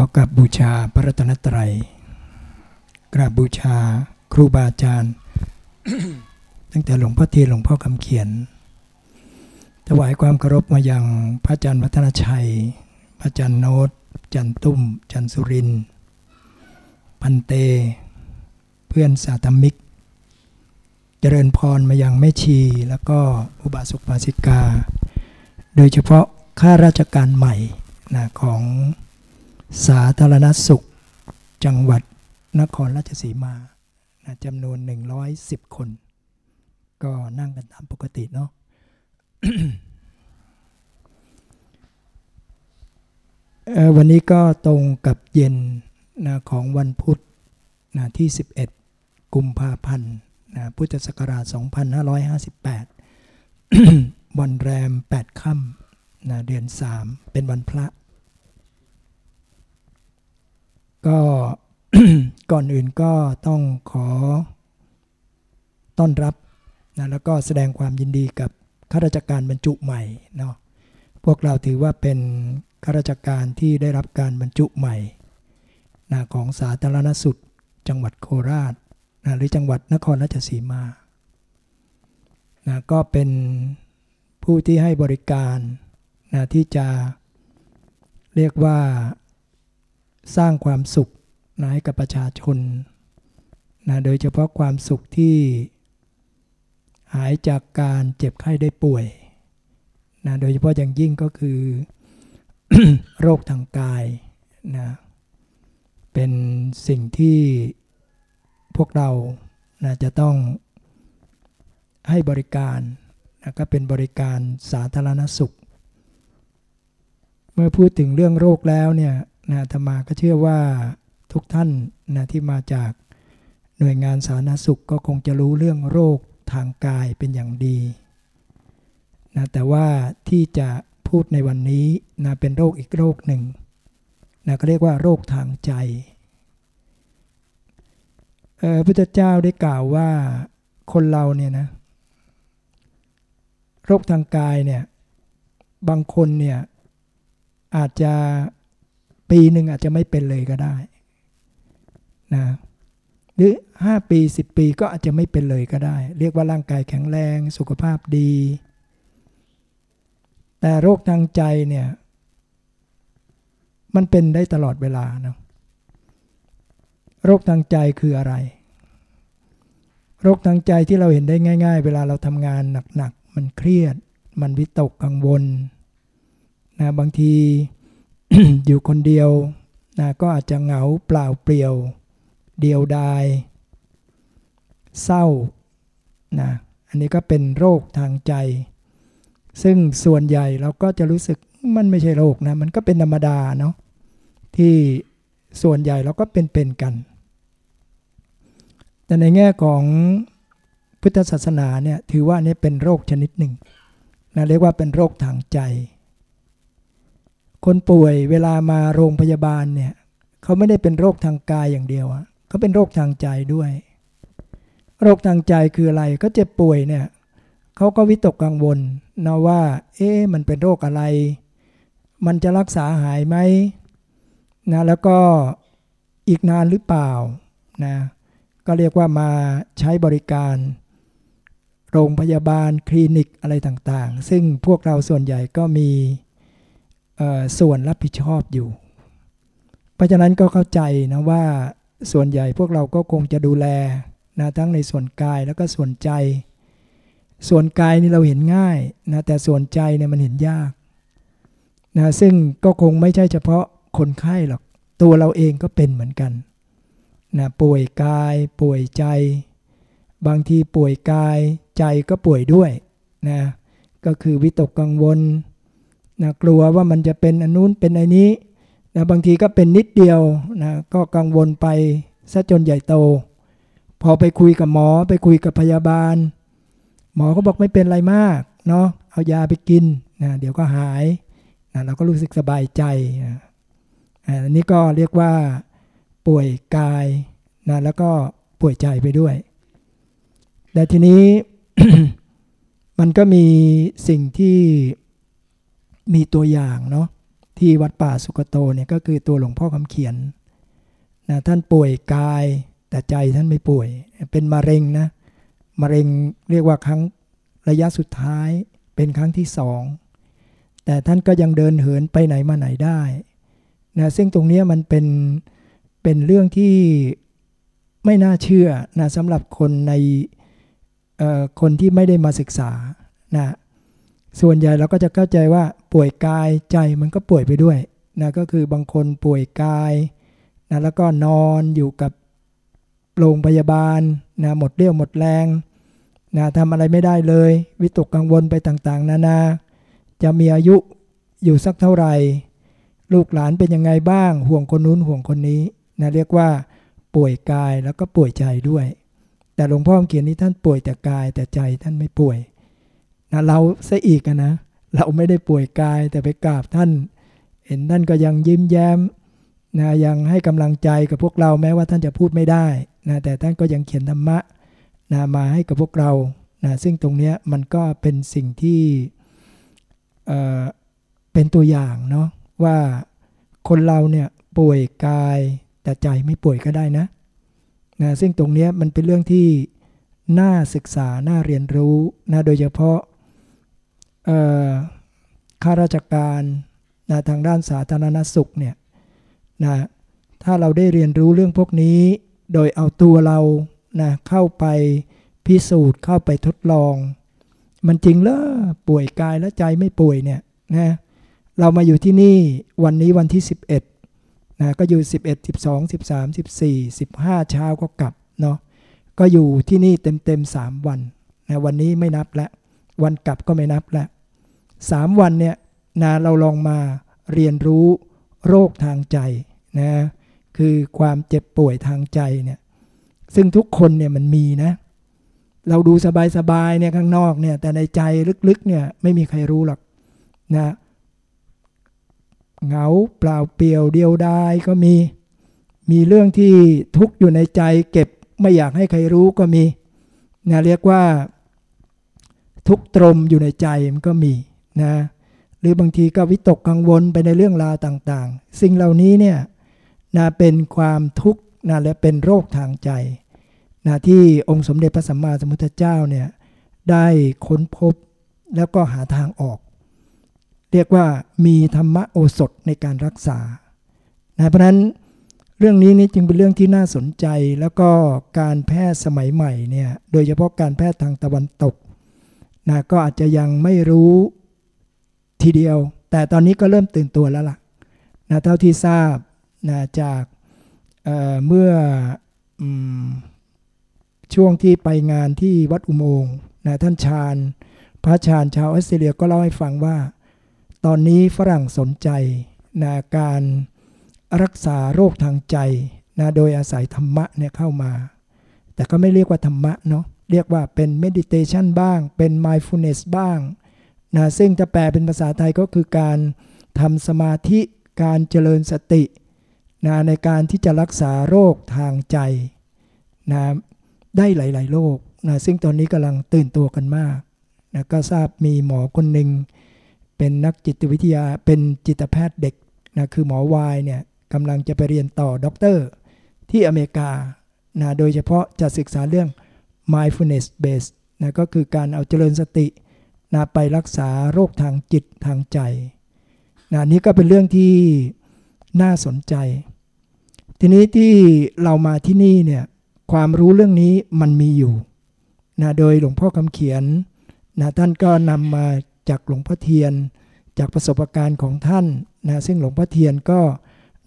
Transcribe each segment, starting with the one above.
ขอกราบบูชาพระรัตนตรัย กราบบูชาครูบาอาจารย์ ตั้งแต่หลวงพ่อเทียนหลวงพ่อคำเขียน ถวายความเคารพมายังพระอาจารย์วัฒนชัย พระอาจารย์โนตอาจันตุ้มอาจันสุริน พันเต เพื่อนสาธมิก เจริญพรมายังแม่ชี แล้วก็อุบาสกบาสิกา โดยเฉพาะข้าราชการใหม่นะของ สาธารณสุข จังหวัดนครราชสีมาจำนวน 110 คน ก็นั่งกันตามปกติเนาะวันนี้ก็ตรงกับเย็นนะของวันพุธนะที่ 11 กุมภาพันธ์นะพุทธศักราช 2558 วันแรม 8 ค่ำนะเดือน 3 เป็นวันพระ ก็ก่อนอื่นก็ต้องขอต้อนรับนะแล้วก็แสดงความยินดีกับข้าราชการบรรจุใหม่เนาะพวกเราถือว่าเป็นข้าราชการที่ได้รับการบรรจุใหม่นะของสาธารณสุขจังหวัดโคราชนะหรือจังหวัดนครราชสีมานะก็เป็นผู้ที่ให้บริการนะที่จะเรียกว่า สร้างความสุขนะให้กับประชาชนนะโดยเฉพาะความสุขที่หายจากการเจ็บไข้ได้ป่วยนะโดยเฉพาะอย่างยิ่งก็คือ โรคทางกายนะเป็นสิ่งที่พวกเรานะจะต้องให้บริการนะก็เป็นบริการสาธารณสุข เมื่อพูดถึงเรื่องโรคแล้วเนี่ย นะธรรมาก็เชื่อว่าทุกท่านนะที่มาจากหน่วยงานสาธารณสุขก็คงจะรู้เรื่องโรคทางกายเป็นอย่างดีนะแต่ว่าที่จะพูดในวันนี้นะเป็นโรคอีกโรคหนึ่งนะก็เรียกว่าโรคทางใจพระพุทธเจ้าได้กล่าวว่าคนเราเนี่ยนะโรคทางกายเนี่ยบางคนเนี่ยอาจจะ ปีหนึ่งอาจจะไม่เป็นเลยก็ได้นะหรือ 5 ปี 10 ปีก็อาจจะไม่เป็นเลยก็ได้ เรียกว่าร่างกายแข็งแรงสุขภาพดี แต่โรคทางใจเนี่ยมันเป็นได้ตลอดเวลานะโรคทางใจคืออะไร โรคทางใจที่เราเห็นได้ง่าย ๆ เวลาเราทำงานหนักๆมันเครียด มันวิตกกังวลนะบางที อยู่คนเดียวนะก็อาจจะเหงาเปล่าเปลี่ยว เดียวดาย เศร้านะอันนี้ก็เป็นโรคทางใจ ซึ่งส่วนใหญ่เราก็จะรู้สึกมันไม่ใช่โรคนะ มันก็เป็นธรรมดาเนาะที่ส่วนใหญ่เราก็เป็นๆกัน แต่ในแง่ของพุทธศาสนาเนี่ยถือว่านี่เป็นโรคชนิดหนึ่งนะเรียกว่าเป็นโรคทางใจ คนป่วยเวลามาโรงพยาบาลเนี่ยเขาไม่ได้เป็นโรคทางกายอย่างเดียวอะเขาเป็นโรคทางใจด้วย โรคทางใจคืออะไรก็เจ็บป่วยเนี่ยเขาก็วิตกกังวลนะว่า เอ๊ะมันเป็นโรคอะไร มันจะรักษาหายไหมนะแล้วก็อีกนานหรือเปล่านะก็เรียกว่ามาใช้บริการ โรงพยาบาลคลินิกอะไรต่างๆ ซึ่งพวกเราส่วนใหญ่ก็มี ส่วนรับผิดชอบอยู่ เพราะฉะนั้นก็เข้าใจนะว่าส่วนใหญ่พวกเราก็คงจะดูแลนะทั้งในส่วนกายแล้วก็ส่วนใจ ส่วนกายนี่เราเห็นง่ายนะแต่ส่วนใจเนี่ยมันเห็นยากนะซึ่งก็คงไม่ใช่เฉพาะคนไข้หรอกตัวเราเองก็เป็นเหมือนกันนะป่วยกาย ป่วยใจ บางทีป่วยกายใจก็ป่วยด้วยนะก็คือวิตกกังวล นะกลัวว่ามันจะเป็นอันนู้นเป็นอันนี้นะบางทีก็เป็นนิดเดียวนะก็กังวลไปซะจนใหญ่โต พอไปคุยกับหมอไปคุยกับพยาบาล หมอก็บอกไม่เป็นไรมากเนาะเอายาไปกินนะเดี๋ยวก็หายนะเราก็รู้สึกสบายใจนะอันนี้ก็เรียกว่าป่วยกายนะแล้วก็ป่วยใจไปด้วย แต่ทีนี้มันก็มีสิ่งที่ มีตัวอย่างเนาะที่วัดป่าสุกโตเนี่ยก็คือตัวหลวงพ่อคำเขียนนะท่านป่วยกายแต่ใจท่านไม่ป่วย เป็นมะเร็งนะมะเร็งเรียกว่าครั้งระยะสุดท้ายเป็นครั้งที่สองแต่ท่านก็ยังเดินเหินไปไหนมาไหนได้นะซึ่งตรงนี้มันเป็นเป็นเรื่องที่ไม่น่าเชื่อนะสำหรับคนในคนที่ไม่ได้มาศึกษานะ ส่วนใหญ่เราก็จะเข้าใจว่าป่วยกายใจมันก็ป่วยไปด้วยนะก็คือบางคนป่วยกายนะแล้วก็นอนอยู่กับโรงพยาบาลนะหมดเรี่ยวหมดแรงนะทำอะไรไม่ได้เลย วิตกกังวลไปต่างๆ นานา จะมีอายุอยู่สักเท่าไหร่ ลูกหลานเป็นยังไงบ้าง ห่วงคนนู้นห่วงคนนี้นะเรียกว่า ป่วยกายแล้วก็ป่วยใจด้วย แต่หลวงพ่อเขียนนี้ท่านป่วยแต่กายแต่ใจท่านไม่ป่วย นะเราซะอีกนะ เราไม่ได้ป่วยกายแต่ไปกราบท่าน เห็นท่านก็ยังยิ้มแย้มนะยังให้กำลังใจกับพวกเราแม้ว่าท่านจะพูดไม่ได้นะแต่ท่านก็ยังเขียนธรรมะนะมาให้กับพวกเรานะซึ่งตรงนี้มันก็เป็นสิ่งที่เเป็นตัวอย่างเนาะว่าคนเราเนี่ยป่วยกายแต่ใจไม่ป่วยก็ได้นะนะซึ่งตรงนี้มันเป็นเรื่องที่น่าศึกษา น่าเรียนรู้นะโดยเฉพาะ ข้าราชการนะทางด้านสาธารณสุขเนี่ยนะถ้าเราได้เรียนรู้เรื่องพวกนี้ โดยเอาตัวเรานะเข้าไปพิสูจน์เข้าไปทดลอง มันจริงเหรอป่วยกายและใจไม่ป่วยเนี่ยนะเรามาอยู่ที่นี่วันนี้วันที่ 11นะก็อยู่ 11 12 13 14 15 เช้าก็กลับเนาะก็อยู่ที่นี่เต็มๆ3วันนะวันนี้ไม่นับแล้ว วันกลับก็ไม่นับแล้ว3วันเนี่ยนะเราลองมาเรียนรู้โรคทางใจนะคือความเจ็บป่วยทางใจเนี่ยซึ่งทุกคนเนี่ยมันมีนะ เราดูสบายๆเนี่ยข้างนอกเนี่ยแต่ในใจลึกๆเนี่ยไม่มีใครรู้หรอกนะเหงาเปล่าเปลี่ยวเดียวดายก็มี มีเรื่องที่ทุกข์อยู่ในใจเก็บไม่อยากให้ใครรู้ก็มีนะเรียกว่า ทุกตรมอยู่ในใจมันก็มีนะหรือบางทีก็วิตกกังวลไปในเรื่องราวต่างๆ สิ่งเหล่านี้เนี่ยนะเป็นความทุกข์นะและเป็นโรคทางใจนะที่องค์สมเด็จพระสัมมาสัมพุทธเจ้าเนี่ยได้ค้นพบแล้วก็หาทางออก เรียกว่ามีธรรมโอสถในการรักษานะเพราะนั้นเรื่องนี้นี่จึงเป็นเรื่องที่น่าสนใจแล้วก็การแพทย์สมัยใหม่เนี่ยโดยเฉพาะการแพทย์ทางตะวันตก นะก็อาจจะยังไม่รู้ทีเดียว แต่ตอนนี้ก็เริ่มตื่นตัวแล้วล่ะนะเท่าที่ทราบนะจากเเมื่ออช่วงที่ไปงานที่วัดอุโมงค์นะท่านชาญ พระชาญชาวออสเตรเลียก็เล่าให้ฟังว่า ตอนนี้ฝรั่งสนใจนะการรักษาโรคทางใจนะโดยอาศัยธรรมะเนี่ยเข้ามา แต่ก็ไม่เรียกว่าธรรมะเนาะ เรียกว่าเป็นเมดิเทชันบ้าง เป็นมายฟูเนสบ้างนะซึ่งจะแปลเป็นภาษาไทยก็คือการทำสมาธิการเจริญสตินะในการที่จะรักษาโรคทางใจนะได้หลาย ๆ โรคนะซึ่งตอนนี้กำลังตื่นตัวกันมากนะก็ทราบมีหมอคนหนึ่งเป็นนักจิตวิทยาเป็นจิตแพทย์เด็กนะคือหมอวายเนี่ยกำลังจะไปเรียนต่อดอกเตอร์ที่อเมริกานะโดยเฉพาะจะศึกษาเรื่อง mindfulness based นะก็คือการเอาเจริญสตินะไปรักษาโรคทางจิตทางใจนะนี้ก็เป็นเรื่องที่น่าสนใจ ทีนี้ที่เรามาที่นี่เนี่ยความรู้เรื่องนี้มันมีอยู่นะโดยหลวงพ่อคำเขียนนะท่านก็นำมาจากหลวงพ่อเทียน จากประสบการณ์ของท่านนะซึ่งหลวงพ่อเทียนก็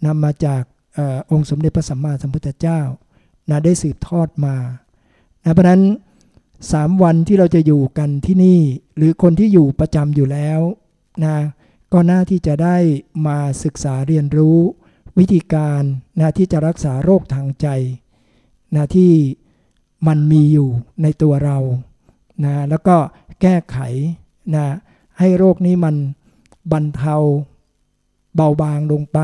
นำมาจากอองค์สมเด็จพระสัมมาสัมพุทธเจ้านะได้สืบทอดมา นะเพราะนั้นสามวันที่เราจะอยู่กันที่นี่ หรือคนที่อยู่ประจำอยู่แล้วนะก็น่าที่จะได้มาศึกษาเรียนรู้ วิธีการนะที่จะรักษาโรคทางใจนะที่มันมีอยู่ในตัวเรานะแล้วก็แก้ไขนะให้โรคนี้มันบรรเทาเบาบางลงไป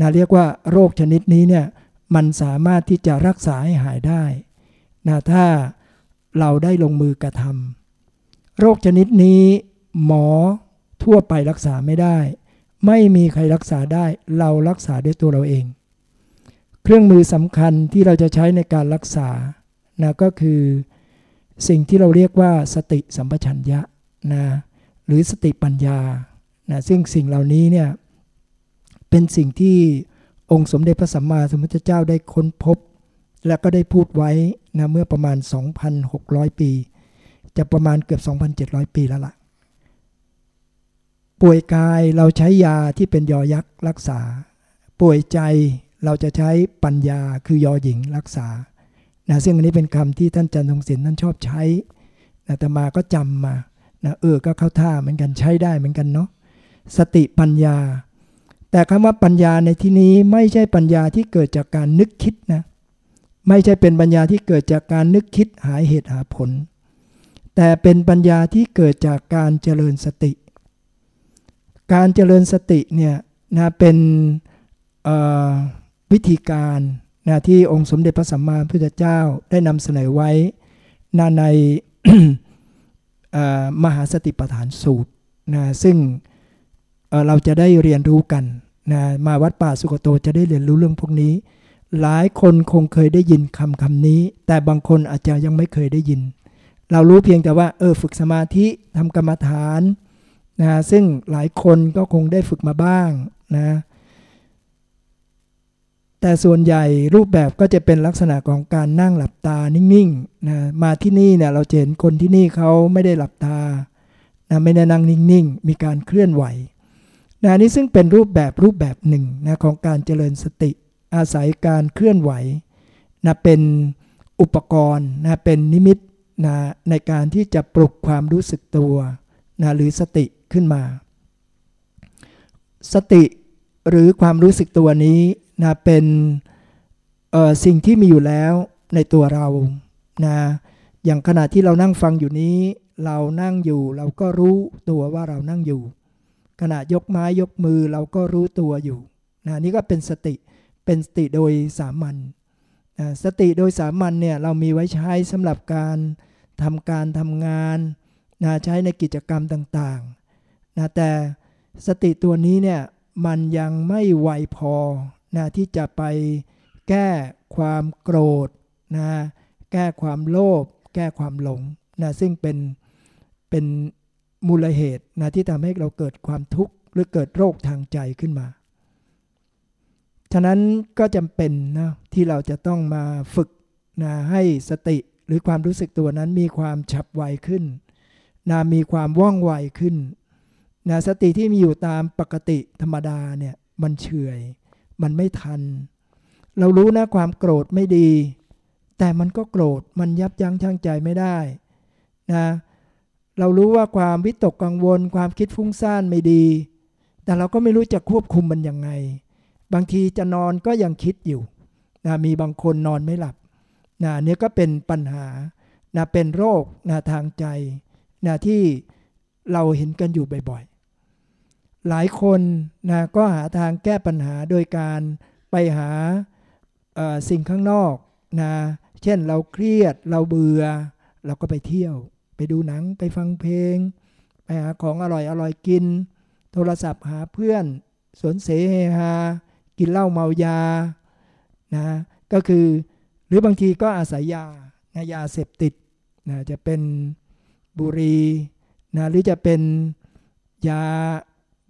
นะเรียกว่าโรคชนิดนี้เนี่ยมันสามารถที่จะรักษาให้หายได้ นะถ้าเราได้ลงมือกระทำโรคชนิดนี้ หมอทั่วไปรักษาไม่ได้ ไม่มีใครรักษาได้ เรารักษาด้วยตัวเราเอง เครื่องมือสำคัญที่เราจะใช้ในการรักษานะก็คือสิ่งที่เราเรียกว่าสติสัมปชัญญะนะหรือสติปัญญานะซึ่งสิ่งเหล่านี้เนี่ยเป็นสิ่งที่องค์สมเด็จพระสัมมาสัมพุทธเจ้าได้ค้นพบ และก็ได้พูดไว้ นะเมื่อประมาณ 2,600 ปี จะประมาณเกือบ 2,700 ปีแล้วละ่ะ ป่วยกายเราใช้ยาที่เป็นยอยักษ์รักษา ป่วยใจเราจะใช้ปัญญาคือยอหญิงรักษานะซึ่งอันนี้เป็นคำที่ท่านจันทงศิลป์ท่านชอบใช้นะแต่มาก็จำมานะเออก็เข้าท่าเหมือนกันใช้ได้เหมือนกันเนาะสติปัญญา แต่คำว่าปัญญาในที่นี้ไม่ใช่ปัญญาที่เกิดจากการนึกคิดนะ ไม่ใช่เป็นปัญญาที่เกิดจากการนึกคิดหาเหตุหาผล แต่เป็นปัญญาที่เกิดจากการเจริญสติ การเจริญสติเนี่ยนะเป็นวิธีการนะที่องค์สมเด็จพระสัมมาสัมพุทธเจ้าได้นำเสนอไว้นะในมหาสติปัฏฐานสูตรนะซึ่งเราจะได้เรียนรู้กันนะมาวัดป่าสุกโตจะได้เรียนรู้เรื่องพวกนี้ หลายคนคงเคยได้ยินคำคำนี้ แต่บางคนอาจจะยังไม่เคยได้ยิน เรารู้เพียงแต่ว่าเออฝึกสมาธิทำกรรมฐานนะซึ่งหลายคนก็คงได้ฝึกมาบ้างนะแต่ส่วนใหญ่รูปแบบก็จะเป็นลักษณะของการนั่งหลับตานิ่งๆนะมาที่นี่เนี่ยเราเห็นคนที่นี่เขาไม่ได้หลับตานะไม่ได้นั่งนิ่งๆ มีการเคลื่อนไหวนะนี้ซึ่งเป็นรูปแบบรูปแบบหนึ่งนะของการเจริญสติ อาศัยการเคลื่อนไหวนะเป็นอุปกรณ์นะเป็นนิมิตนะในการที่จะปลุกความรู้สึกตัวนะหรือสติขึ้นมา สติหรือความรู้สึกตัวนี้นะเป็นสิ่งที่มีอยู่แล้วในตัวเรานะอย่างขณะที่เรานั่งฟังอยู่นี้ เรานั่งอยู่เราก็รู้ตัวว่าเรานั่งอยู่ ขณะยกไม้ยกมือเราก็รู้ตัวอยู่นะนี่ก็เป็นสติเเป็นสติโดยสามัญสติโดยสามัญเนี่ยเรามีไว้ใช้สำหรับการทำการทำงานนะใช้ในกิจกรรมต่างๆนะแต่สติตัวนี้เนี่ยมันยังไม่ไวพอนะที่จะไปแก้ความโกรธนะแก้ความโลภแก้ความหลงนะซึ่งเป็นเป็นมูลเหตุนะที่ทำให้เราเกิดความทุกข์หรือเกิดโรคทางใจขึ้นมา ฉะนั้นก็จำเป็นนะที่เราจะต้องมาฝึกนะให้สติหรือความรู้สึกตัวนั้นมีความฉับไวขึ้นนะมีความว่องไวขึ้นนะสติที่มีอยู่ตามปกติธรรมดาเนี่ยมันเฉยมันไม่ทัน เรารู้นะความโกรธไม่ดี แต่มันก็โกรธมันยับยั้งชั่งใจไม่ได้นะเรารู้ว่าความวิตกกังวล ความคิดฟุ้งซ่านไม่ดี แต่เราก็ไม่รู้จะควบคุมมันยังไง บางทีจะนอนก็ยังคิดอยู่นะมีบางคนนอนไม่หลับนะนี่ก็เป็นปัญหานะเป็นโรคนะทางใจนะที่เราเห็นกันอยู่บ่อยๆ หลายคนนะก็หาทางแก้ปัญหาโดยการไปหาสิ่งข้างนอกนะเช่นเราเครียดเราเบื่อ เราก็ไปเที่ยว ไปดูหนังไปฟังเพลง ไปหาของอร่อยอร่อยกิน โทรศัพท์หาเพื่อนสวนเสเฮฮา กินเหล้าเมายานะก็คือหรือบางทีก็อาศัยยานะยาเสพติดนะจะเป็นบุหรี่นะหรือจะเป็นยา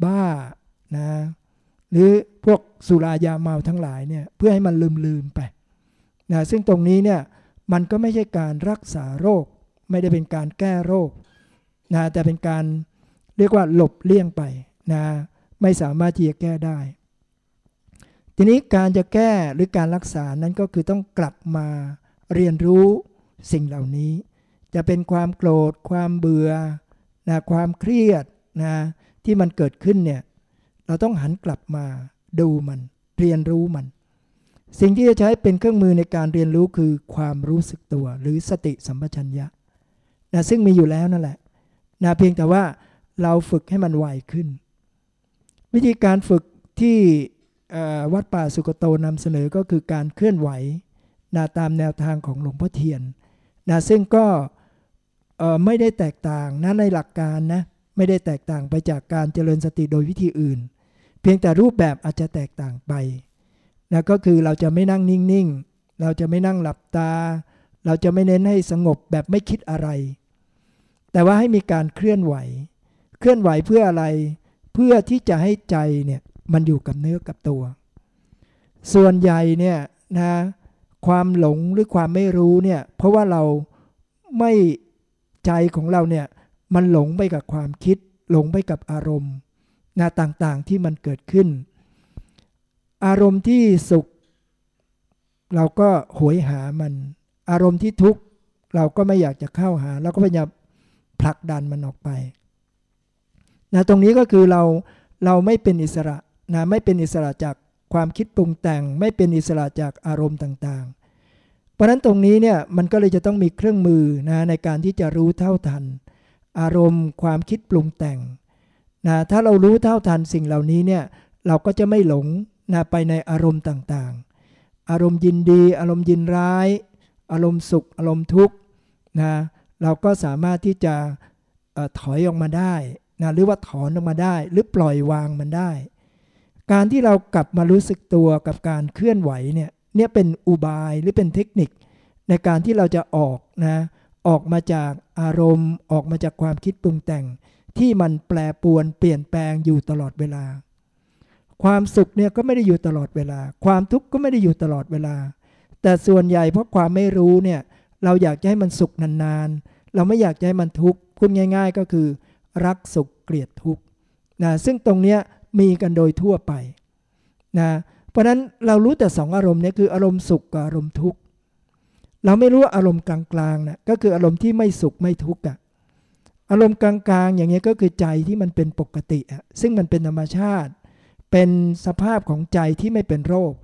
บ้านะหรือพวกสุรายาเมาทั้งหลายเนี่ยเพื่อให้มันลืมลืมไปนะซึ่งตรงนี้เนี่ยมันก็ไม่ใช่การรักษาโรค ไม่ได้เป็นการแก้โรคนะแต่เป็นการเรียกว่าหลบเลี่ยงไปนะไม่สามารถที่จะแก้ได้ ทีนี้การจะแก้หรือการรักษานั้นก็คือต้องกลับมาเรียนรู้สิ่งเหล่านี้ จะเป็นความโกรธ ความเบื่อนะความเครียดนะที่มันเกิดขึ้นเนี่ยเราต้องหันกลับมาดูมัน เรียนรู้มัน สิ่งที่จะใช้เป็นเครื่องมือในการเรียนรู้คือความรู้สึกตัวหรือสติสัมปชัญญะนะซึ่งมีอยู่แล้วนั่นแหละนะเพียงแต่ว่าเราฝึกให้มันไวขึ้น วิธีการฝึกที่ วัดป่าสุกโตนำเสนอก็คือการเคลื่อนไหวนะตามแนวทางของหลวงพ่อเทียนนะซึ่งก็ไม่ได้แตกต่างนะในหลักการนะไม่ได้แตกต่างไปจากการเจริญสติโดยวิธีอื่น เพียงแต่รูปแบบอาจจะแตกต่างไปนะก็คือเราจะไม่นั่งนิ่งๆ เราจะไม่นั่งหลับตา เราจะไม่เน้นให้สงบแบบไม่คิดอะไร แต่ว่าให้มีการเคลื่อนไหว เคลื่อนไหวเพื่ออะไร เพื่อที่จะให้ใจเนี่ย มันอยู่กับเนื้อกับตัว ส่วนใหญ่เนี่ยนะความหลงหรือความไม่รู้เนี่ย เพราะว่าเราไม่ใจของเราเนี่ย มันหลงไปกับความคิด หลงไปกับอารมณ์นะต่างๆที่มันเกิดขึ้น อารมณ์ที่สุข เราก็หวยหามัน อารมณ์ที่ทุกข์เราก็ไม่อยากจะเข้าหา เราก็พยายามผลักดันมันออกไปนะตรงนี้ก็คือเราเราไม่เป็นอิสระ นะไม่เป็นอิสระจากความคิดปรุงแต่ง ไม่เป็นอิสระจากอารมณ์ต่างๆ เพราะนั้นตรงนี้เนี่ยมันก็เลยจะต้องมีเครื่องมือนะในการที่จะรู้เท่าทัน อารมณ์ ความคิดปรุงแต่งนะถ้าเรารู้เท่าทันสิ่งเหล่านี้เนี่ยเราก็จะไม่หลงนะไปในอารมณ์ต่างๆ อารมณ์ยินดี อารมณ์ยินร้าย อารมณ์สุข อารมณ์ทุกข์นะเราก็สามารถที่จะอถอยออกมาได้นะหรือว่าถอนออกมาได้ หรือปล่อยวางมันได้ การที่เรากลับมารู้สึกตัวกับการเคลื่อนไหวเนี่ยเนี่ยเป็นอุบายหรือเป็นเทคนิค ในการที่เราจะออกนะออกมาจากอารมณ์ ออกมาจากความคิดปรุงแต่ง ที่มันแปรปวนเปลี่ยนแปลงอยู่ตลอดเวลา ความสุขเนี่ยก็ไม่ได้อยู่ตลอดเวลา ความทุกข์ก็ไม่ได้อยู่ตลอดเวลา แต่ส่วนใหญ่เพราะความไม่รู้เนี่ยเราอยากจะให้มันสุขนานๆ เราไม่อยากจะให้มันทุกข์พูดง่าย ๆ ก็คือ รักสุขเกลียดทุกข์นะซึ่งตรงเนี้ย มีกันโดยทั่วไปนะเพราะนั้นเรารู้แต่สองอารมณ์นี้คืออารมณ์สุขกับอารมณ์ทุกข์เราไม่รู้อารมณ์กลางๆนะก็คืออารมณ์ที่ไม่สุขไม่ทุกข์อะอารมณ์กลางๆ อย่างนี้ยก็คือใจที่มันเป็นปกติอะซึ่งมันเป็นธรรมชาติ เป็นสภาพของใจที่ไม่เป็นโรค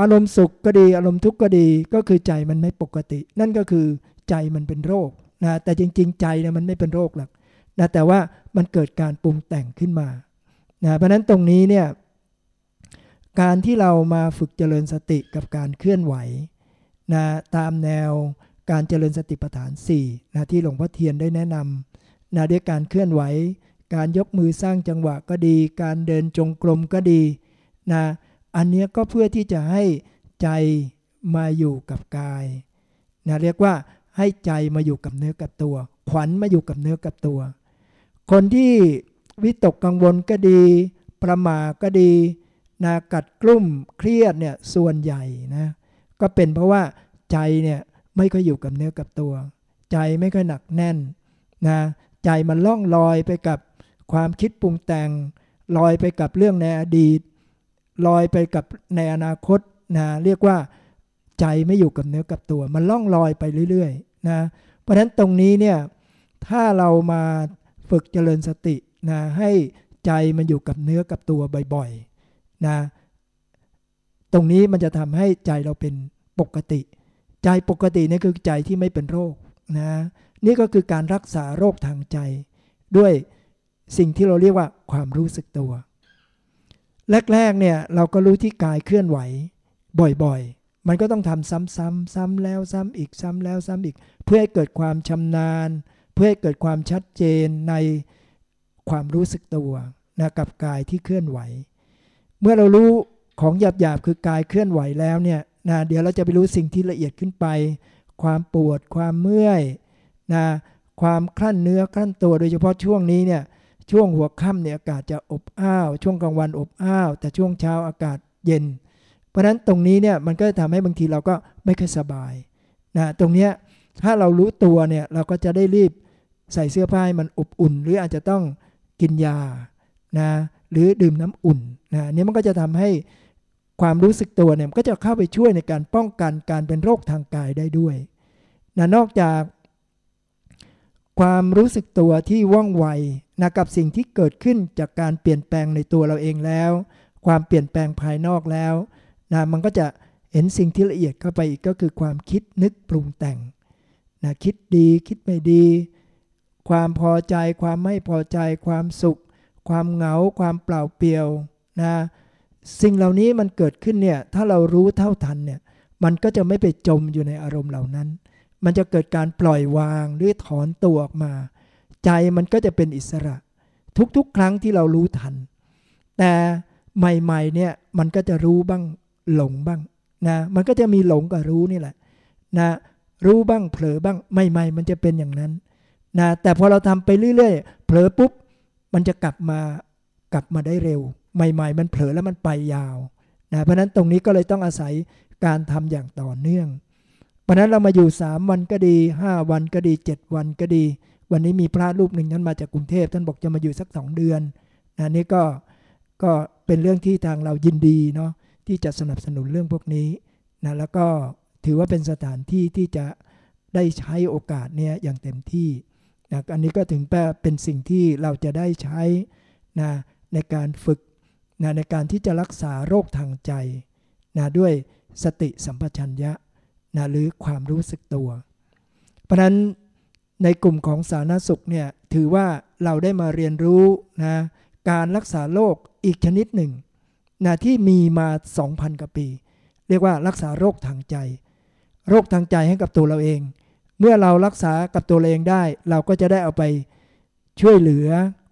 อารมณ์สุขก็ดีอารมณ์ทุกข์ก็ดีก็คือใจมันไม่ปกติ นั่นก็คือใจมันเป็นโรคนะแต่จริง ๆ ใจเนี่ยมันไม่เป็นโรคหรอกนะแต่ว่ามันเกิดการปรุงแต่งขึ้นมา นะเพราะนั้นตรงนี้เนี่ยการที่เรามาฝึกเจริญสติกับการเคลื่อนไหวนะตามแนวการเจริญสติปัฏฐาน4นะที่หลวงพ่อเทียนได้แนะนำนะด้วยการเคลื่อนไหว การยกมือสร้างจังหวะก็ดี การเดินจงกรมก็ดีนะอันนี้ก็เพื่อที่จะให้ใจมาอยู่กับกายนะเรียกว่าให้ใจมาอยู่กับเนื้อกับตัว ขวัญมาอยู่กับเนื้อกับตัว คนที่ วิตกกังวลก็ดี ประมาก็ดี นากัดกลุ่มเครียดเนี่ยส่วนใหญ่นะก็เป็นเพราะว่าใจเนี่ยไม่ค่อยอยู่กับเนื้อกับตัว ใจไม่ค่อยหนักแน่นนะใจมันล่องลอยไปกับความคิดปรุงแต่ง ลอยไปกับเรื่องในอดีต ลอยไปกับในอนาคตนะเรียกว่าใจไม่อยู่กับเนื้อกับตัว มันล่องลอยไปเรื่อยๆนะเพราะฉะนั้นตรงนี้เนี่ยถ้าเรามาฝึกเจริญสติ นะให้ใจมันอยู่กับเนื้อกับตัวบ่อยๆนะตรงนี้มันจะทำให้ใจเราเป็นปกติ ใจปกตินี่คือใจที่ไม่เป็นโรคนะนี่ก็คือการรักษาโรคทางใจ ด้วยสิ่งที่เราเรียกว่าความรู้สึกตัว แรกๆเนี่ยเราก็รู้ที่กายเคลื่อนไหวบ่อยๆ มันก็ต้องทำซ้ำๆซ้ำแล้วซ้ำอีกซ้ำแล้วซ้ำอีก เพื่อให้เกิดความชำนาญ เพื่อให้เกิดความชัดเจนใน ความรู้สึกตัวนะกับกายที่เคลื่อนไหว เมื่อเรารู้ของหยาบๆคือกายเคลื่อนไหวแล้วเนี่ยนะเดี๋ยวเราจะไปรู้สิ่งที่ละเอียดขึ้นไป ความปวด ความเมื่อยนะความคลั่นเนื้อคลั่นตัวโดยเฉพาะช่วงนี้เนี่ยช่วงหัวค่ำเนี่ยอากาศจะอบอ้าว ช่วงกลางวันอบอ้าว แต่ช่วงเช้าอากาศเย็น เพราะฉะนั้นตรงนี้เนี่ยมันก็จะทำให้บางทีเราก็ไม่ค่อยสบายนะตรงเนี้ยถ้าเรารู้ตัวเนี่ยเราก็จะได้รีบใส่เสื้อผ้าให้มันอบอุ่น หรืออาจจะต้อง กินยานะหรือดื่มน้ำอุ่นนะนี่มันก็จะทำให้ความรู้สึกตัวเนี่ยก็จะเข้าไปช่วยในการป้องกันการเป็นโรคทางกายได้ด้วยนะนอกจาก ความรู้สึกตัวที่ว่องไวนะกับสิ่งที่เกิดขึ้นจากการเปลี่ยนแปลงในตัวเราเองแล้ว ความเปลี่ยนแปลงภายนอกแล้วนะมันก็จะเห็นสิ่งที่ละเอียดเข้าไปอีกก็คือความคิดนึกปรุงแต่งนะคิดดีคิดไม่ดี ความพอใจความไม่พอใจ ความสุข ความเหงา ความเปล่าเปลี่ยวนะสิ่งเหล่านี้มันเกิดขึ้นเนี่ยถ้าเรารู้เท่าทันเนี่ยมันก็จะไม่ไปจมอยู่ในอารมณ์เหล่านั้น มันจะเกิดการปล่อยวางหรือถอนตัวออกมา ใจมันก็จะเป็นอิสระ ทุกๆ ครั้งที่เรารู้ทัน แต่ใหม่ๆเนี่ยมันก็จะรู้บ้างหลงบ้างนะมันก็จะมีหลงกับรู้นี่แหละนะรู้บ้างเผลอบ้างใหม่ๆมันจะเป็นอย่างนั้น นะแต่พอเราทำไปเรื่อยๆ เผลอปุ๊บ มันจะกลับมากลับมาได้เร็ว ใหม่ ๆ มันเผลอแล้วมันไปยาวนะเพราะนั้นตรงนี้ก็เลยต้องอาศัยการทำอย่างต่อเนื่อง เพราะนั้นเรามาอยู่ 3 วันก็ดี 5 วันก็ดี 7 วันก็ดี วันนี้มีพระรูปหนึ่งท่านมาจากกรุงเทพท่านบอกจะมาอยู่สักสองเดือนนะนี่ก็ก็เป็นเรื่องที่ทางเรายินดีเนาะที่จะสนับสนุนเรื่องพวกนี้นะแล้วก็ถือว่าเป็นสถานที่ที่จะได้ใช้โอกาสเนี้ยอย่างเต็มที่ นะอันนี้ก็ถึงแปเป็นสิ่งที่เราจะได้ใช้นะในการฝึกนะในการที่จะรักษาโรคทางใจนะด้วยสติสัมปชัญญะนะหรือความรู้สึกตัว เพราะนั้นในกลุ่มของสาธารณสุขเนี่ยถือว่าเราได้มาเรียนรู้นะการรักษาโรคอีกชนิดหนึ่งนะที่มีมา 2,000 กว่าปี เรียกว่ารักษาโรคทางใจ โรคทางใจให้กับตัวเราเอง เมื่อเรารักษากับตัวเองได้ เราก็จะได้เอาไปช่วยเหลือ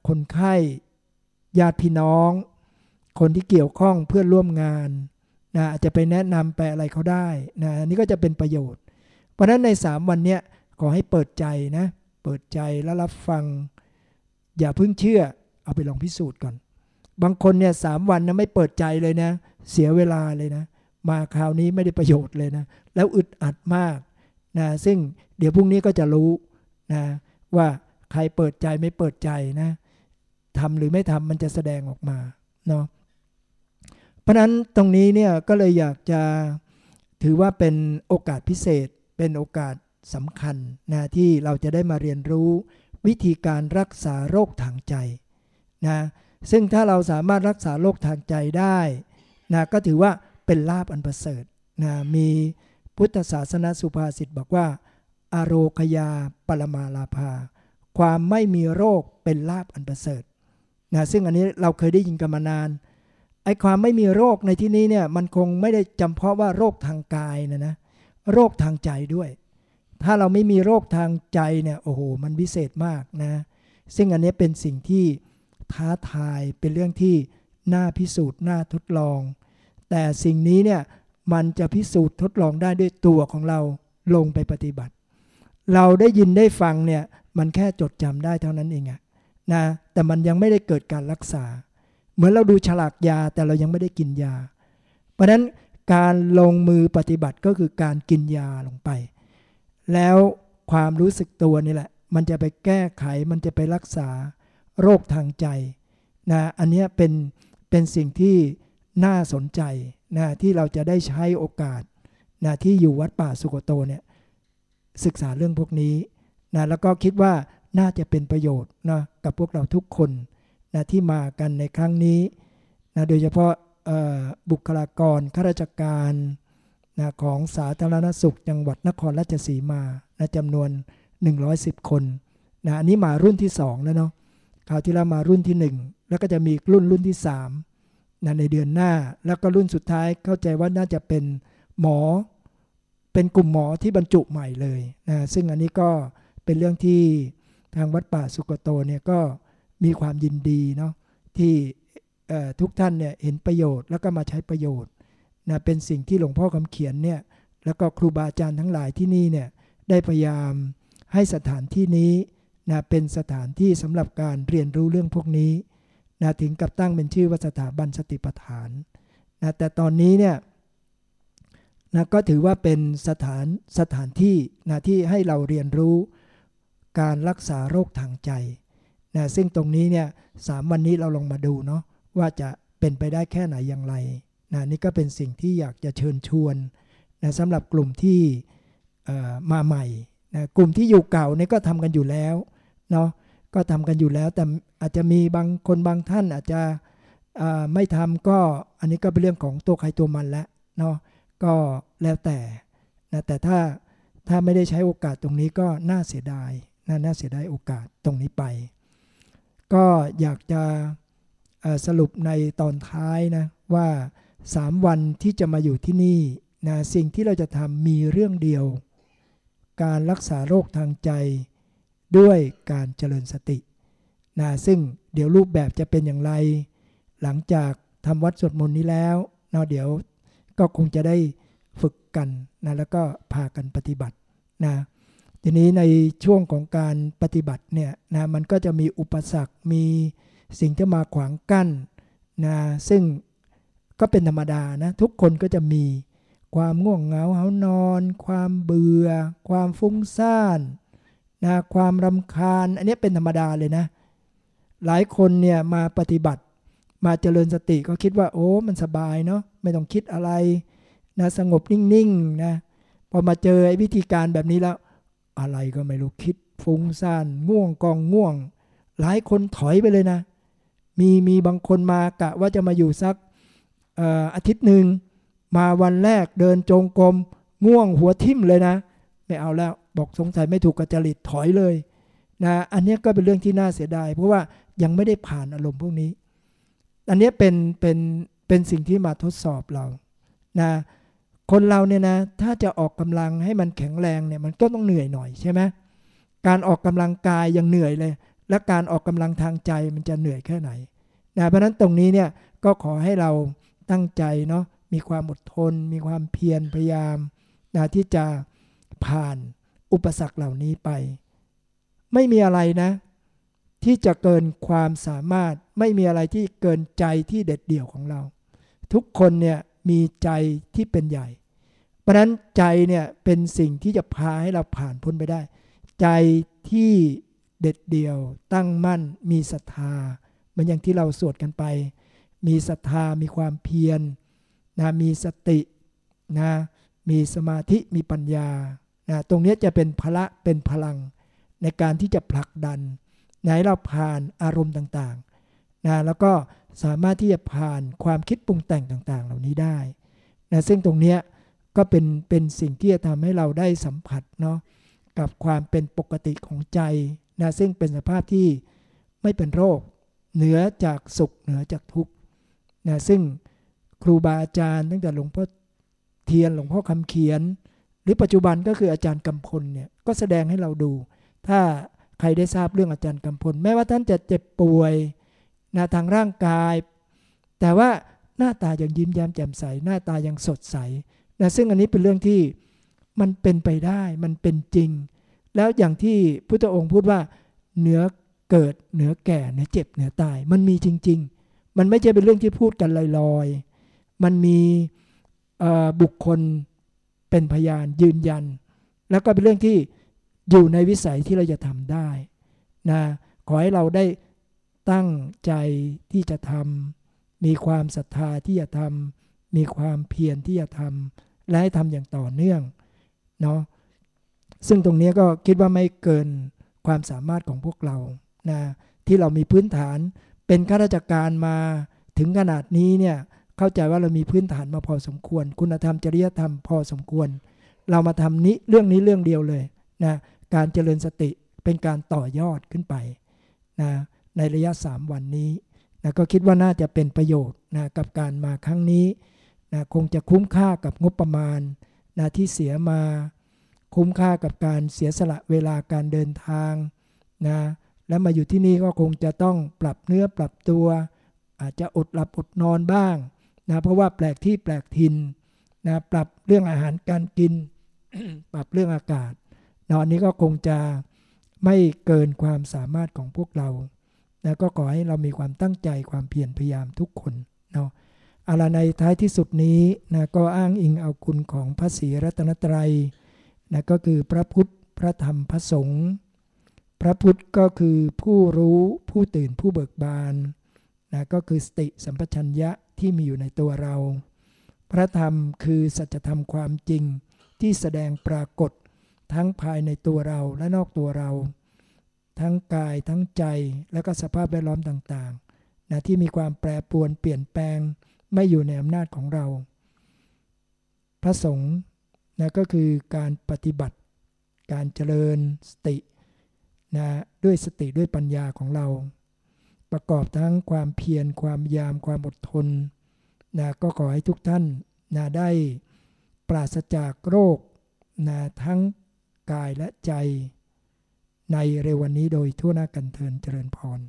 คนไข้ญาติพี่น้อง คนที่เกี่ยวข้องเพื่อนร่วมงานนะอาจจะไปแนะนำไปอะไรเขาได้นะนี่ก็จะเป็นประโยชน์ เพราะฉะนั้นใน 3 วันเนี้ยขอให้เปิดใจนะ เปิดใจแล้วรับฟัง อย่าเพิ่งเชื่อ เอาไปลองพิสูจน์ก่อน บางคนเนี่ยสามวันนะไม่เปิดใจเลยนะ เสียเวลาเลยนะ มาคราวนี้ไม่ได้ประโยชน์เลยนะ แล้วอึดอัดมาก นะซึ่งเดี๋ยวพรุ่งนี้ก็จะรู้นะว่าใครเปิดใจไม่เปิดใจนะทำหรือไม่ทำมันจะแสดงออกมาเนาะเพราะนั้นตรงนี้เนี่ยก็เลยอยากจะถือว่าเป็นโอกาสพิเศษ เป็นโอกาสสำคัญนะที่เราจะได้มาเรียนรู้วิธีการรักษาโรคทางใจนะซึ่งถ้าเราสามารถรักษาโรคทางใจได้นะก็ถือว่าเป็นลาบอันประเสริฐนะมี พุทธศาสนาสุภาษิตบอกว่า อโรคยาปรมาลาภา ความไม่มีโรคเป็นลาบอันประเสริฐนะซึ่งอันนี้เราเคยได้ยินกันมานานไอ้ความไม่มีโรคในที่นี้เนี่ยมันคงไม่ได้จำเพาะว่าโรคทางกายนะนะโรคทางใจด้วย ถ้าเราไม่มีโรคทางใจเนี่ยโอ้โหมันวิเศษมากนะ ซึ่งอันนี้เป็นสิ่งที่ท้าทายเป็นเรื่องที่น่าพิสูจน์น่าทดลอง แต่สิ่งนี้เนี่ย มันจะพิสูจน์ทดลองได้ด้วยตัวของเราลงไปปฏิบัติ เราได้ยินได้ฟังเนี่ยมันแค่จดจำได้เท่านั้นเองอะนะแต่มันยังไม่ได้เกิดการรักษา เหมือนเราดูฉลากยาแต่เรายังไม่ได้กินยา เพราะนั้นการลงมือปฏิบัติก็คือการกินยาลงไป แล้วความรู้สึกตัวนี่แหละ มันจะไปแก้ไขมันจะไปรักษาโรคทางใจนะอันนี้เป็นเป็นสิ่งที่น่าสนใจ นะที่เราจะได้ใช้โอกาสนะที่อยู่วัดป่าสุโกโตเนี่ยศึกษาเรื่องพวกนี้นะแล้วก็คิดว่าน่าจะเป็นประโยชน์นะกับพวกเราทุกคนนะที่มากันในครั้งนี้นะโดยเฉพาะบุคลากรข้าราชการนะของสาธารณสุขจังหวัดนครราชสีมานะจำนวน 110 คนนะอันนี้มารุ่นที่ 2 แล้วเนาะคราวที่แล้วมารุ่นที่ 1 แล้วก็จะมีรุ่นรุ่นที่ 3 นะในเดือนหน้า แล้วก็รุ่นสุดท้ายเข้าใจว่าน่าจะเป็นหมอ เป็นกลุ่มหมอที่บรรจุใหม่เลยนะซึ่งอันนี้ก็เป็นเรื่องที่ทางวัดป่าสุกโตเนี่ยก็มีความยินดีเนาะที่ทุกท่านเนี่ยเห็นประโยชน์แล้วก็มาใช้ประโยชน์นะเป็นสิ่งที่หลวงพ่อคำเขียนเนี่ยแล้วก็ครูบาอาจารย์ทั้งหลายที่นี่เนี่ยได้พยายามให้สถานที่นี้นะเป็นสถานที่สำหรับการเรียนรู้เรื่องพวกนี้ นะถึงกับตั้งเป็นชื่อว่าสถาบันสติปัฏฐานนะแต่ตอนนี้เนี่ยนะก็ถือว่าเป็นสถานสถานที่นะที่ให้เราเรียนรู้การรักษาโรคทางใจนะซึ่งตรงนี้เนี่ยสามวันนี้เราลองมาดูเนาะว่าจะเป็นไปได้แค่ไหนอย่างไรนะนี่ก็เป็นสิ่งที่อยากจะเชิญชวนนะสำหรับกลุ่มที่มาใหม่นะกลุ่มที่อยู่เก่านี่ก็ทำกันอยู่แล้วเนาะ ก็ทำกันอยู่แล้ว แต่อาจจะมีบางคนบางท่านอาจจะไม่ทำก็อันนี้ก็เป็นเรื่องของตัวใครตัวมันแล้วเนาะก็แล้วแต่นะแต่ถ้าถ้าไม่ได้ใช้โอกาสตรงนี้ก็น่าเสียดายน่าน่าเสียดายโอกาสตรงนี้ไป ก็อยากจะสรุปในตอนท้ายนะว่า 3 วันที่จะมาอยู่ที่นี่นะสิ่งที่เราจะทำมีเรื่องเดียว การรักษาโรคทางใจ ด้วยการเจริญสตินะซึ่งเดี๋ยวรูปแบบจะเป็นอย่างไร หลังจากทำวัดสวดมนต์นี้แล้วเนาะเดี๋ยวก็คงจะได้ฝึกกันนะแล้วก็พากันปฏิบัตินะทีนี้ในช่วงของการปฏิบัติเนี่ยนะมันก็จะมีอุปสรรค มีสิ่งที่มาขวางกั้นนะซึ่งก็เป็นธรรมดานะทุกคนก็จะมีความง่วงเหงาเหานอน ความเบื่อ ความฟุ้งซ่าน นะความรำคาญ อันนี้เป็นธรรมดาเลยนะ หลายคนเนี่ยมาปฏิบัติ มาเจริญสติก็คิดว่า โอ้มันสบายเนาะไม่ต้องคิดอะไรนะสงบนิ่งๆนะพอมาเจอไอ้วิธีการแบบนี้แล้ว อะไรก็ไม่รู้คิดฟุ้งซ่านง่วงกองง่วง หลายคนถอยไปเลยนะ มีมีบางคนมากะว่าจะมาอยู่สักอาทิตย์หนึ่งมาวันแรกเดินจงกรมง่วงหัวทิ่มเลยนะ ไม่เอาแล้ว บอกสงสัยไม่ถูกกระจริตถอยเลยนะอันนี้ก็เป็นเรื่องที่น่าเสียดาย เพราะว่ายังไม่ได้ผ่านอารมณ์พวกนี้ อันนี้เป็นเป็นเป็นสิ่งที่มาทดสอบเรานะคนเราเนี่ยนะถ้าจะออกกำลังให้มันแข็งแรงเนี่ยมันก็ต้องเหนื่อยหน่อยใช่ไหมการออกกำลังกายยังเหนื่อยเลย และการออกกำลังทางใจมันจะเหนื่อยแค่ไหนนะเพราะนั้นตรงนี้เนี่ยก็ขอให้เราตั้งใจเนาะมีความอดทน มีความเพียรพยายามนะที่จะผ่าน อุปสรรคเหล่านี้ไป ไม่มีอะไรนะ ที่จะเกินความสามารถไม่มีอะไรที่เกินใจที่เด็ดเดี่ยวของเรา ทุกคนเนี่ยมีใจที่เป็นใหญ่ เพราะนั้นใจเนี่ยเป็นสิ่งที่จะพาให้เราผ่านพ้นไปได้ ใจที่เด็ดเดี่ยว ตั้งมั่น มีศรัทธาเหมือนอย่างที่เราสวดกันไป มีศรัทธามีความเพียรนะมีสตินะมีสมาธิมีปัญญา นะตรงนี้จะเป็นพละเป็นพลังในการที่จะผลักดันไหนเราผ่านอารมณ์ต่างๆนะแล้วก็สามารถที่จะผ่านความคิดปรุงแต่งต่างๆ เหล่านี้ได้นะซึ่งตรงนี้ก็เป็นเป็นสิ่งที่จะทำให้เราได้สัมผัสเนาะกับความเป็นปกติของใจนะซึ่งเป็นสภาพที่ไม่เป็นโรค เหนือจากสุขเหนือจากทุกข์นะซึ่งครูบาอาจารย์ตั้งแต่หลวงพ่อเทียนหลวงพ่อคำเขียน หรือปัจจุบันก็คืออาจารย์กำพลเนี่ยก็แสดงให้เราดู ถ้าใครได้ทราบเรื่องอาจารย์กำพล แม้ว่าท่านจะเจ็บป่วยนะทางร่างกาย แต่ว่าหน้าตายังยิ้มแย้มแจ่มใส หน้าตายังสดใสนะซึ่งอันนี้เป็นเรื่องที่มันเป็นไปได้มันเป็นจริง แล้วอย่างที่พุทธองค์พูดว่าเหนือเกิดเหนือแก่เหนือเจ็บเหนือตาย มันมีจริง ๆ มันไม่ใช่เป็นเรื่องที่พูดกันลอยๆ มันมีบุคคล เป็นพยานยืนยัน แล้วก็เป็นเรื่องที่อยู่ในวิสัยที่เราจะทำได้นะขอให้เราได้ตั้งใจที่จะทำมีความศรัทธาที่จะทำมีความเพียรที่จะทำและให้ทำอย่างต่อเนื่องเนาะซึ่งตรงนี้ก็คิดว่าไม่เกินความสามารถของพวกเรานะที่เรามีพื้นฐานเป็นข้าราชการมาถึงขนาดนี้เนี่ย เข้าใจว่าเรามีพื้นฐานมาพอสมควร คุณธรรมจริยธรรมพอสมควร เรามาทำนี้เรื่องนี้เรื่องเดียวเลยนะการเจริญสติเป็นการต่อยอดขึ้นไปนะในระยะ 3 วันนี้นะก็คิดว่าน่าจะเป็นประโยชน์นะกับการมาครั้งนี้นะคงจะคุ้มค่ากับงบประมาณนะที่เสียมาคุ้มค่ากับการเสียสละเวลาการเดินทางนะและมาอยู่ที่นี่ก็คงจะต้องปรับเนื้อปรับตัว อาจจะอดหลับอดนอนบ้าง นะเพราะว่าแปลกที่แปลกทินนะปรับเรื่องอาหารการกิน ปรับเรื่องอากาศนะอันนี้ก็คงจะไม่เกินความสามารถของพวกเรานะก็ขอให้เรามีความตั้งใจความเพียรพยายามทุกคนเนาะอะไรในท้ายที่สุดนี้นะก็อ้างอิงเอาคุณของพระศรีรัตนตรัยนะก็คือพระพุทธพระธรรมพระสงฆ์พระพุทธก็คือผู้รู้ผู้ตื่นผู้เบิกบานนะก็คือสติสัมปชัญญะ ที่มีอยู่ในตัวเรา พระธรรมคือสัจธรรมความจริงที่แสดงปรากฏทั้งภายในตัวเราและนอกตัวเรา ทั้งกายทั้งใจและก็สภาพแวดล้อมต่างๆนะที่มีความแปรปรวนเปลี่ยนแปลงไม่อยู่ในอำนาจของเรา พระสงฆ์นะก็คือการปฏิบัติ การเจริญสตินะด้วยสติด้วยปัญญาของเรา ประกอบทั้งความเพียรความยามความอดทนนะก็ขอให้ทุกท่านนะได้ปราศจากโรคนะทั้งกายและใจในเร็ววันนี้โดยทั่วหน้ากันเทินเจริญพร